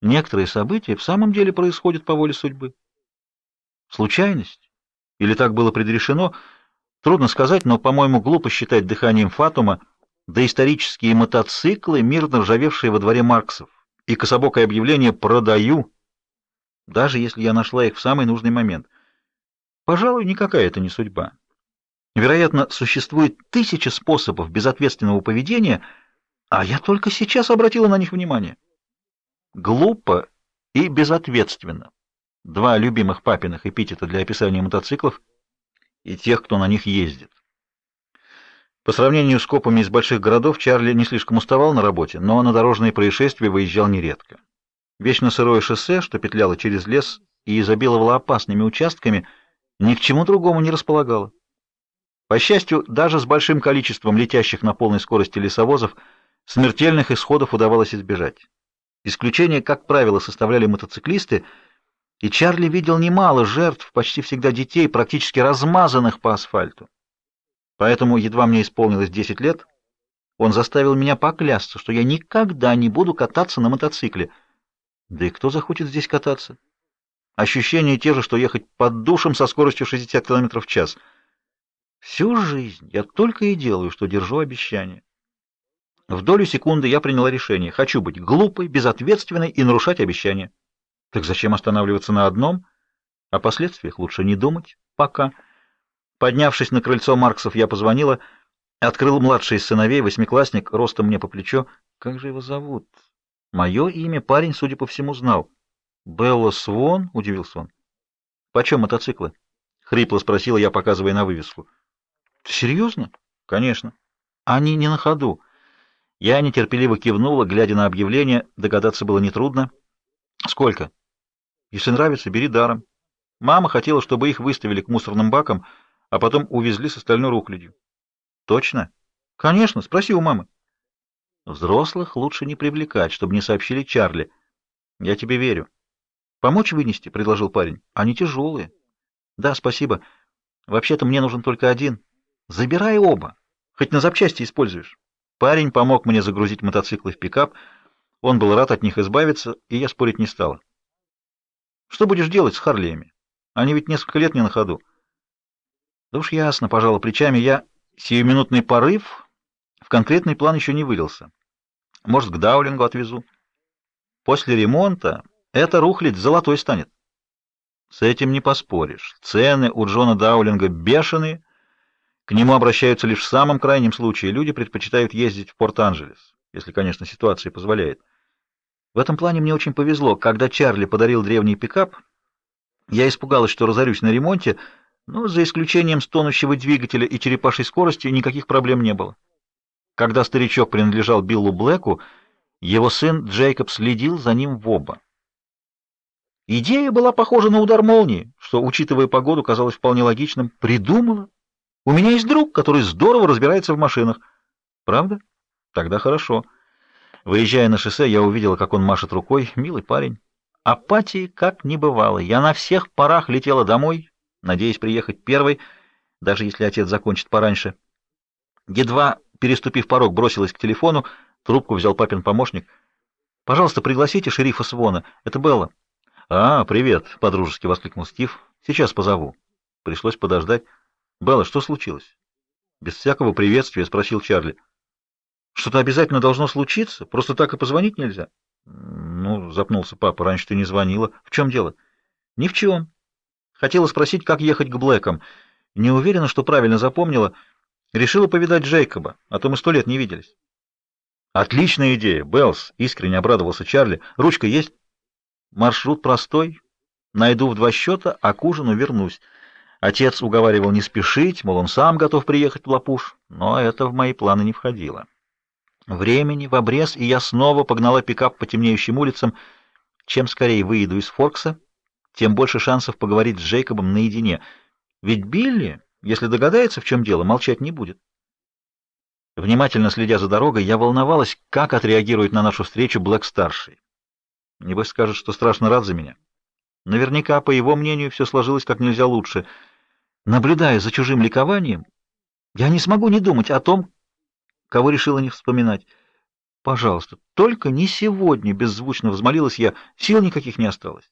Некоторые события в самом деле происходят по воле судьбы. Случайность? Или так было предрешено? Трудно сказать, но, по-моему, глупо считать дыханием Фатума доисторические мотоциклы, мирно ржавевшие во дворе Марксов, и кособокое объявление «продаю», даже если я нашла их в самый нужный момент. Пожалуй, никакая это не судьба. Вероятно, существует тысяча способов безответственного поведения, а я только сейчас обратила на них внимание. Глупо и безответственно. Два любимых папиных эпитета для описания мотоциклов и тех, кто на них ездит. По сравнению с копами из больших городов, Чарли не слишком уставал на работе, но на дорожные происшествия выезжал нередко. Вечно сырое шоссе, что петляло через лес и изобиловало опасными участками, ни к чему другому не располагало. По счастью, даже с большим количеством летящих на полной скорости лесовозов смертельных исходов удавалось избежать. Исключение, как правило, составляли мотоциклисты, и Чарли видел немало жертв, почти всегда детей, практически размазанных по асфальту. Поэтому, едва мне исполнилось 10 лет, он заставил меня поклясться, что я никогда не буду кататься на мотоцикле. Да и кто захочет здесь кататься? Ощущения те же, что ехать под душем со скоростью 60 км в час. Всю жизнь я только и делаю, что держу обещания. В долю секунды я приняла решение. Хочу быть глупой, безответственной и нарушать обещания. Так зачем останавливаться на одном? О последствиях лучше не думать. Пока. Поднявшись на крыльцо Марксов, я позвонила. Открыл младший из сыновей, восьмиклассник, ростом мне по плечо. Как же его зовут? Мое имя парень, судя по всему, знал. Белла Свон? Удивился он. Почем мотоциклы? Хрипло спросила я, показывая на вывеску. Серьезно? Конечно. Они не на ходу. Я нетерпеливо кивнула, глядя на объявление, догадаться было нетрудно. Сколько? Если нравится, бери даром. Мама хотела, чтобы их выставили к мусорным бакам, а потом увезли с остальной рухлядью. Точно? Конечно, спроси у мамы. Взрослых лучше не привлекать, чтобы не сообщили Чарли. Я тебе верю. Помочь вынести, предложил парень. Они тяжелые. Да, спасибо. Вообще-то мне нужен только один. Забирай оба. Хоть на запчасти используешь. Парень помог мне загрузить мотоциклы в пикап. Он был рад от них избавиться, и я спорить не стала. Что будешь делать с Харлеями? Они ведь несколько лет не на ходу. Да уж ясно, пожала плечами. Я сиюминутный порыв в конкретный план еще не вылился. Может, к Даулингу отвезу. После ремонта эта рухлядь золотой станет. С этим не поспоришь. Цены у Джона Даулинга бешеные, к нему обращаются лишь в самом крайнем случае. Люди предпочитают ездить в Порт-Анджелес, если, конечно, ситуация позволяет. В этом плане мне очень повезло. Когда Чарли подарил древний пикап, я испугалась, что разорюсь на ремонте, но за исключением стонущего двигателя и черепашей скорости никаких проблем не было. Когда старичок принадлежал Биллу Блэку, его сын Джейкоб следил за ним в оба. Идея была похожа на удар молнии, что, учитывая погоду, казалось вполне логичным. Придумала у меня есть друг, который здорово разбирается в машинах. Правда? Тогда хорошо. Выезжая на шоссе, я увидела, как он машет рукой. Милый парень. Апатии как не бывало. Я на всех парах летела домой, надеясь приехать первой, даже если отец закончит пораньше. Едва переступив порог, бросилась к телефону. Трубку взял папин помощник. «Пожалуйста, пригласите шерифа Свона. Это Белла». «А, привет», — подружески воскликнул Стив. «Сейчас позову». Пришлось подождать. «Белла, что случилось?» Без всякого приветствия спросил Чарли. «Что-то обязательно должно случиться? Просто так и позвонить нельзя?» «Ну, запнулся папа, раньше ты не звонила. В чем дело?» «Ни в чем. Хотела спросить, как ехать к Блэкам. Не уверена, что правильно запомнила. Решила повидать Джейкоба, а то мы сто лет не виделись». «Отличная идея, Беллс!» — искренне обрадовался Чарли. «Ручка есть?» «Маршрут простой. Найду в два счета, а к ужину вернусь». Отец уговаривал не спешить, мол, он сам готов приехать в Лапуш, но это в мои планы не входило. Времени в обрез, и я снова погнала пикап по темнеющим улицам. Чем скорее выйду из Форкса, тем больше шансов поговорить с Джейкобом наедине. Ведь Билли, если догадается, в чем дело, молчать не будет. Внимательно следя за дорогой, я волновалась, как отреагирует на нашу встречу Блэк-старший. Небось скажет, что страшно рад за меня. Наверняка, по его мнению, все сложилось как нельзя лучше — Наблюдая за чужим ликованием, я не смогу не думать о том, кого решила не вспоминать. Пожалуйста, только не сегодня, беззвучно взмолилась я, сил никаких не осталось.